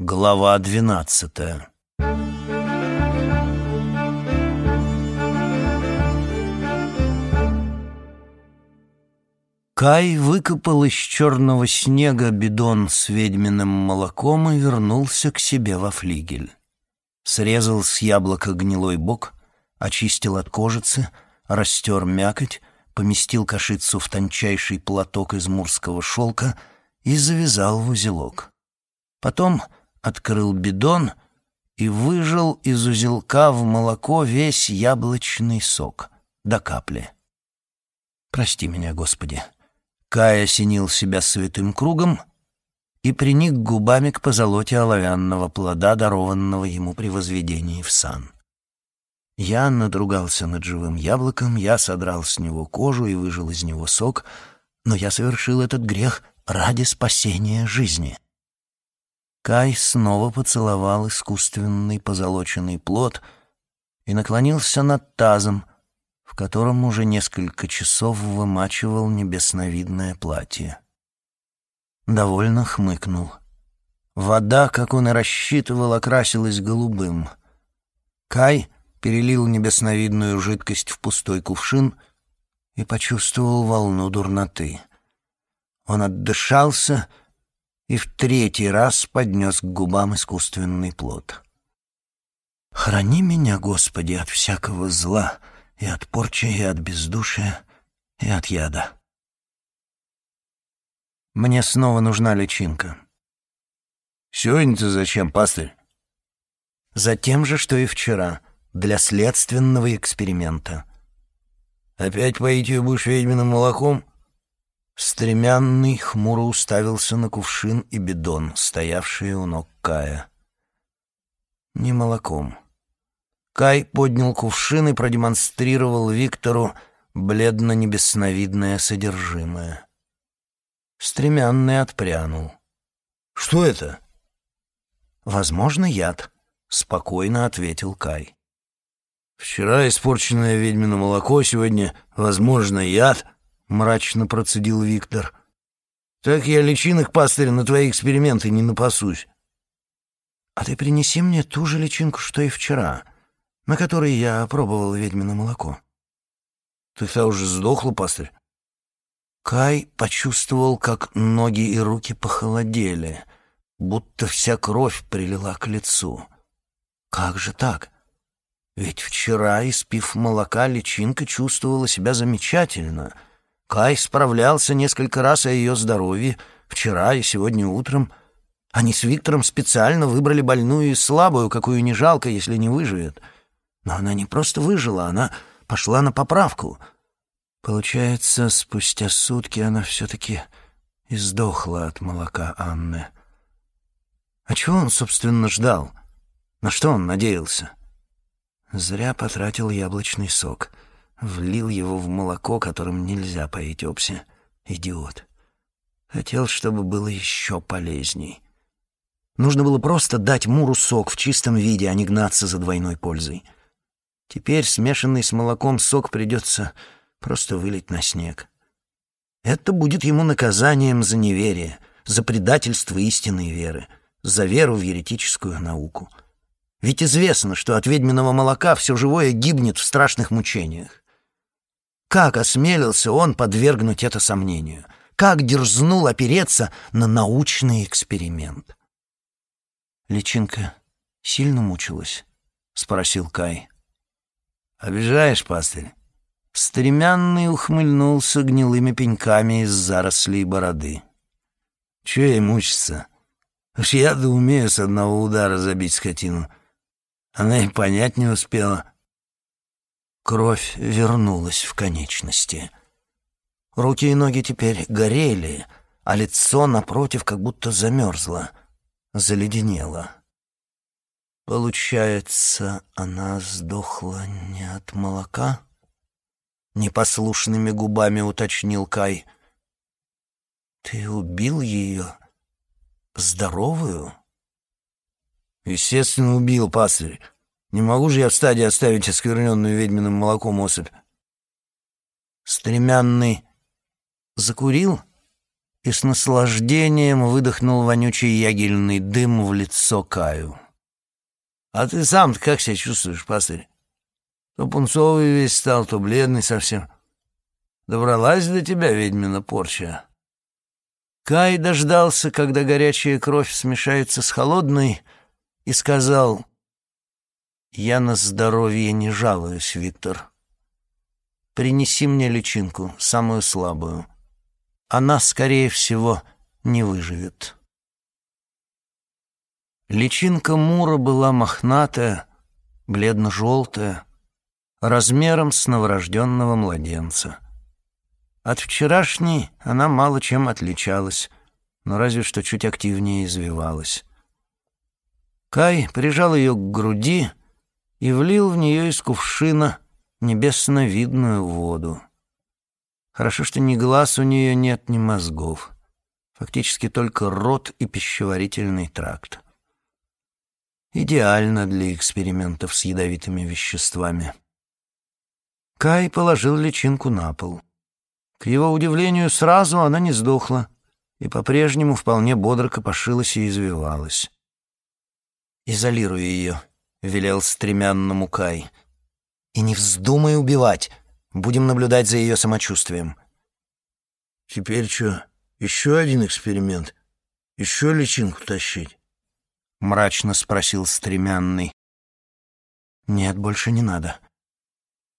Глава двенадцатая Кай выкопал из черного снега бидон с ведьминым молоком и вернулся к себе во флигель. Срезал с яблока гнилой бок, очистил от кожицы, растер мякоть, поместил кашицу в тончайший платок из мурского шелка и завязал в узелок. Потом открыл бидон и выжал из узелка в молоко весь яблочный сок до капли. «Прости меня, Господи!» Кай осенил себя святым кругом и приник губами к позолоте оловянного плода, дарованного ему при возведении в сан. Я надругался над живым яблоком, я содрал с него кожу и выжил из него сок, но я совершил этот грех ради спасения жизни. Кай снова поцеловал искусственный позолоченный плод и наклонился над тазом, в котором уже несколько часов вымачивал небесновидное платье. Довольно хмыкнул. Вода, как он и рассчитывал, окрасилась голубым. Кай перелил небесновидную жидкость в пустой кувшин и почувствовал волну дурноты. Он отдышался и в третий раз поднес к губам искусственный плод. «Храни меня, Господи, от всякого зла, и от порчи, и от бездушия, и от яда». Мне снова нужна личинка. «Сегодня-то зачем, пастырь?» «Затем же, что и вчера, для следственного эксперимента». «Опять поить ее будешь ведьминым молоком?» Стремянный хмуро уставился на кувшин и бидон, стоявшие у ног Кая. Не молоком. Кай поднял кувшин и продемонстрировал Виктору бледно-небесновидное содержимое. Стремянный отпрянул. «Что это?» «Возможно, яд», — спокойно ответил Кай. «Вчера испорченное ведьмино молоко, сегодня, возможно, яд», — мрачно процедил Виктор. «Так я личинок, пастырь, на твои эксперименты не напасусь». «А ты принеси мне ту же личинку, что и вчера, на которой я пробовал ведьмино молоко». «Ты та уже сдохла, пастырь?» Кай почувствовал, как ноги и руки похолодели, будто вся кровь прилила к лицу. «Как же так?» Ведь вчера, испив молока, личинка чувствовала себя замечательно — Кай справлялся несколько раз о ее здоровье, вчера и сегодня утром. Они с Виктором специально выбрали больную и слабую, какую не жалко, если не выживет. Но она не просто выжила, она пошла на поправку. Получается, спустя сутки она все-таки издохла от молока Анны. А чего он, собственно, ждал? На что он надеялся? Зря потратил яблочный сок — Влил его в молоко, которым нельзя поить опси. Идиот. Хотел, чтобы было еще полезней. Нужно было просто дать Муру сок в чистом виде, а не гнаться за двойной пользой. Теперь смешанный с молоком сок придется просто вылить на снег. Это будет ему наказанием за неверие, за предательство истинной веры, за веру в еретическую науку. Ведь известно, что от ведьминого молока все живое гибнет в страшных мучениях. Как осмелился он подвергнуть это сомнению? Как дерзнул опереться на научный эксперимент? Личинка сильно мучилась, спросил Кай. Обижаешь, пастырь? Стремянный ухмыльнулся гнилыми пеньками из зарослей бороды. Че ей мучиться? Уж я-то умею с одного удара забить скотину. Она и понять не успела. Кровь вернулась в конечности. Руки и ноги теперь горели, а лицо, напротив, как будто замерзло, заледенело. Получается, она сдохла не от молока? Непослушными губами уточнил Кай. Ты убил ее? Здоровую? Естественно, убил, пастырь. Не могу же я в стадии оставить оскверненную ведьминым молоком особь. Стремянный закурил и с наслаждением выдохнул вонючий ягельный дым в лицо Каю. «А ты сам-то как себя чувствуешь, пастырь? То пунцовый весь стал, то бледный совсем. Добралась до тебя ведьмина порча?» Кай дождался, когда горячая кровь смешается с холодной, и сказал, «Я на здоровье не жалуюсь, Виктор. Принеси мне личинку, самую слабую. Она, скорее всего, не выживет». Личинка Мура была мохнатая, бледно-желтая, размером с новорожденного младенца. От вчерашней она мало чем отличалась, но разве что чуть активнее извивалась. Кай прижал ее к груди и влил в нее из кувшина небесно-видную воду. Хорошо, что ни глаз у нее нет, ни мозгов. Фактически только рот и пищеварительный тракт. Идеально для экспериментов с ядовитыми веществами. Кай положил личинку на пол. К его удивлению, сразу она не сдохла и по-прежнему вполне бодро копошилась и извивалась. «Изолируй ее», — велел стремянному Кай. «И не вздумай убивать. Будем наблюдать за ее самочувствием». «Теперь что, еще один эксперимент? Еще личинку тащить?» — мрачно спросил стремянный. «Нет, больше не надо».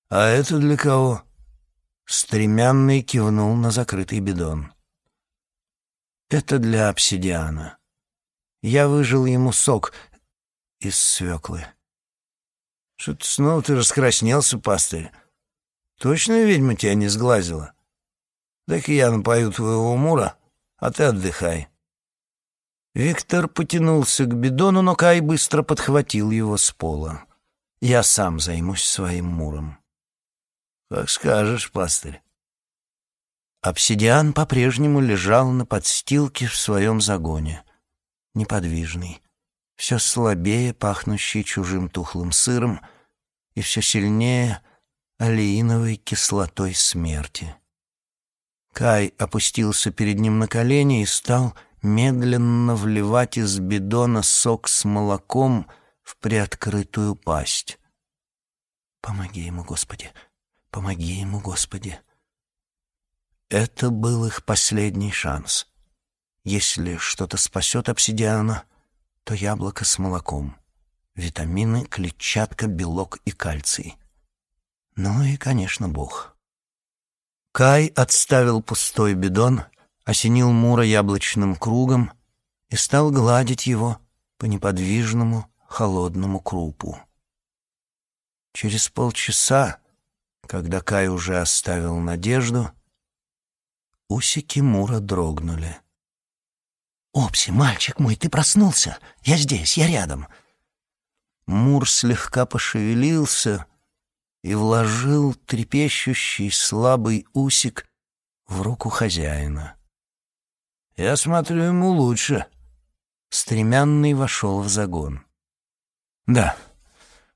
«А это для кого?» Стремянный кивнул на закрытый бидон. «Это для обсидиана. Я выжил ему сок из свеклы». «Что-то снова ты раскраснелся, пастырь. Точно ведьма тебя не сглазила? Так я напою твоего мура, а ты отдыхай». Виктор потянулся к бидону, но Кай быстро подхватил его с пола. «Я сам займусь своим муром». «Как скажешь, пастырь». Обсидиан по-прежнему лежал на подстилке в своем загоне, неподвижный, все слабее пахнущий чужим тухлым сыром и все сильнее алииновой кислотой смерти. Кай опустился перед ним на колени и стал медленно вливать из бидона сок с молоком в приоткрытую пасть. «Помоги ему, Господи! Помоги ему, Господи!» Это был их последний шанс. Если что-то спасет обсидиана, то яблоко с молоком, витамины, клетчатка, белок и кальций. Ну и, конечно, Бог. Кай отставил пустой бидон, осенил Мура яблочным кругом и стал гладить его по неподвижному холодному крупу. Через полчаса когда Кай уже оставил надежду, усики Мура дрогнули. «Опси, мальчик мой, ты проснулся? Я здесь, я рядом». Мур слегка пошевелился и вложил трепещущий слабый усик в руку хозяина. «Я смотрю, ему лучше». Стремянный вошел в загон. «Да,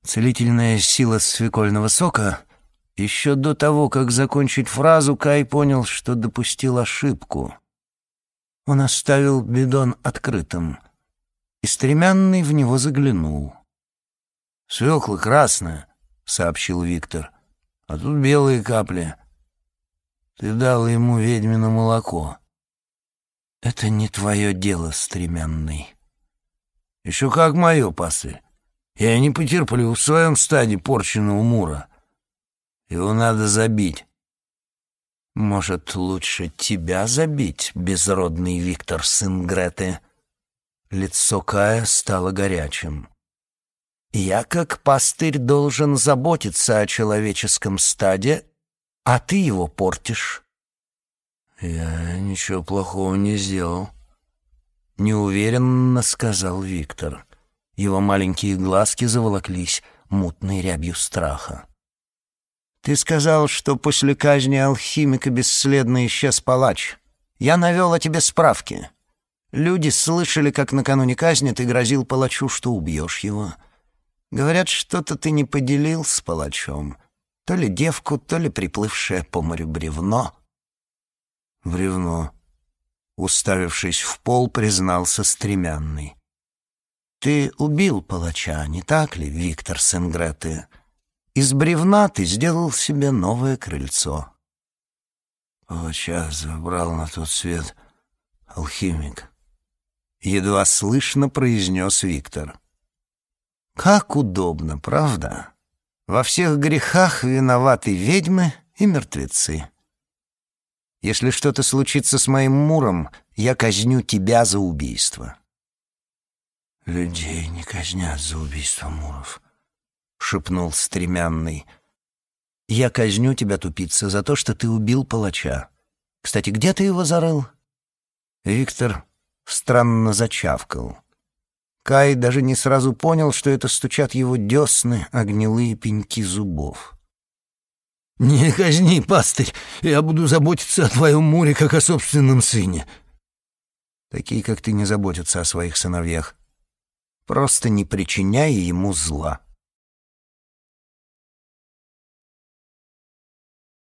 целительная сила свекольного сока еще до того, как закончить фразу, Кай понял, что допустил ошибку. Он оставил бидон открытым, и стремянный в него заглянул. «Свекла красная», — сообщил Виктор, — «а тут белые капли. Ты дал ему ведьмино молоко». «Это не твое дело, стремянный». «Еще как мое, пастырь. Я не потерплю в своем стаде порченого мура». Его надо забить. Может, лучше тебя забить, безродный Виктор, сын Греты? Лицо Кая стало горячим. Я, как пастырь, должен заботиться о человеческом стаде, а ты его портишь. Я ничего плохого не сделал. Неуверенно сказал Виктор. Его маленькие глазки заволоклись мутной рябью страха. Ты сказал, что после казни алхимика бесследно исчез палач. Я навел о тебе справки. Люди слышали, как накануне казни ты грозил палачу, что убьешь его. Говорят, что-то ты не поделил с палачом. То ли девку, то ли приплывшее по морю бревно. Бревно. уставившись в пол, признался стремянный. «Ты убил палача, не так ли, Виктор Сенгреты? Из бревна ты сделал себе новое крыльцо». Палача забрал на тот свет алхимик. Едва слышно произнес Виктор. «Как удобно, правда? Во всех грехах виноваты ведьмы и мертвецы». Если что-то случится с моим Муром, я казню тебя за убийство». «Людей не казнят за убийство Муров», — шепнул стремянный. «Я казню тебя, тупица, за то, что ты убил палача. Кстати, где ты его зарыл?» Виктор странно зачавкал. Кай даже не сразу понял, что это стучат его десны, а гнилые пеньки зубов. «Не казни, пастырь, я буду заботиться о твоем Муре, как о собственном сыне». Такие, как ты, не заботятся о своих сыновьях. Просто не причиняй ему зла.